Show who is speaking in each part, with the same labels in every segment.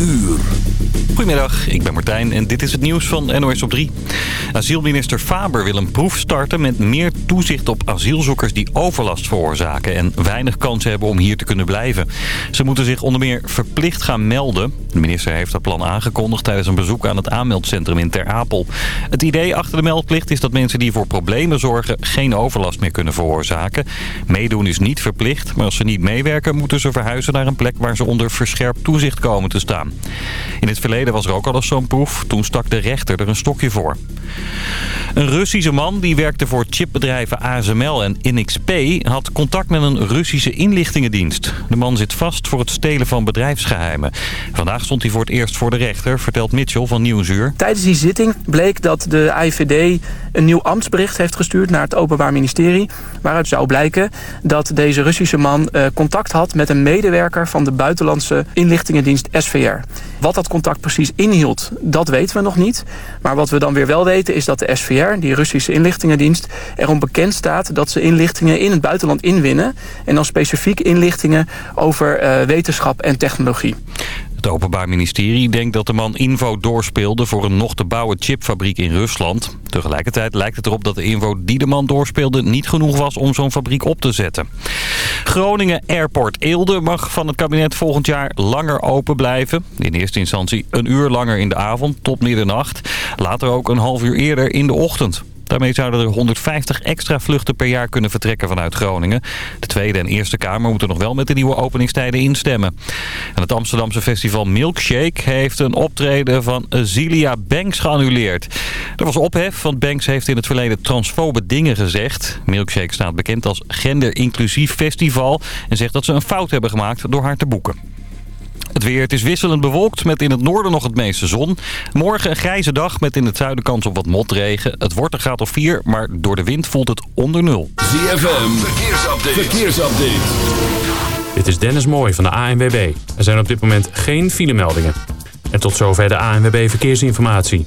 Speaker 1: uur.
Speaker 2: Goedemiddag, ik ben Martijn en dit is het nieuws van NOS op 3. Asielminister Faber wil een proef starten met meer toezicht op asielzoekers die overlast veroorzaken en weinig kans hebben om hier te kunnen blijven. Ze moeten zich onder meer verplicht gaan melden. De minister heeft dat plan aangekondigd tijdens een bezoek aan het aanmeldcentrum in Ter Apel. Het idee achter de meldplicht is dat mensen die voor problemen zorgen geen overlast meer kunnen veroorzaken. Meedoen is niet verplicht, maar als ze niet meewerken moeten ze verhuizen naar een plek waar ze onder verscherpt toezicht komen te staan. In het verleden was er ook al eens zo'n proef. Toen stak de rechter er een stokje voor. Een Russische man die werkte voor chipbedrijven ASML en NXP... had contact met een Russische inlichtingendienst. De man zit vast voor het stelen van bedrijfsgeheimen. Vandaag stond hij voor het eerst voor de rechter, vertelt Mitchell van Nieuwsuur.
Speaker 3: Tijdens die zitting bleek dat de IVD een nieuw ambtsbericht heeft gestuurd... naar het Openbaar Ministerie, waaruit zou blijken... dat deze Russische man eh, contact had met een medewerker... van de buitenlandse inlichtingendienst SVR. Wat dat contact inhield, dat weten we nog niet. Maar wat we dan weer wel weten is dat de SVR, die Russische inlichtingendienst... erom bekend staat dat ze inlichtingen in het buitenland inwinnen... en dan specifiek inlichtingen over uh, wetenschap en technologie.
Speaker 2: Het Openbaar Ministerie denkt dat de man info doorspeelde voor een nog te bouwen chipfabriek in Rusland. Tegelijkertijd lijkt het erop dat de info die de man doorspeelde niet genoeg was om zo'n fabriek op te zetten. Groningen Airport Eelde mag van het kabinet volgend jaar langer open blijven. In eerste instantie een uur langer in de avond tot middernacht. Later ook een half uur eerder in de ochtend. Daarmee zouden er 150 extra vluchten per jaar kunnen vertrekken vanuit Groningen. De Tweede en Eerste Kamer moeten nog wel met de nieuwe openingstijden instemmen. En het Amsterdamse festival Milkshake heeft een optreden van Azealia Banks geannuleerd. Er was ophef, want Banks heeft in het verleden transfobe dingen gezegd. Milkshake staat bekend als gender-inclusief festival en zegt dat ze een fout hebben gemaakt door haar te boeken. Het weer, het is wisselend bewolkt met in het noorden nog het meeste zon. Morgen een grijze dag met in het zuiden kans op wat motregen. Het wordt een graad of 4, maar door de wind voelt het onder nul.
Speaker 1: ZFM, verkeersupdate. verkeersupdate.
Speaker 4: Dit is Dennis Mooij van de ANWB. Er zijn op dit moment geen filemeldingen. En tot zover de ANWB Verkeersinformatie.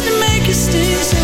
Speaker 5: to make you stay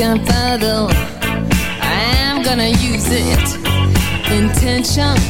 Speaker 6: gunpowder
Speaker 5: I am gonna use it.
Speaker 1: Intention.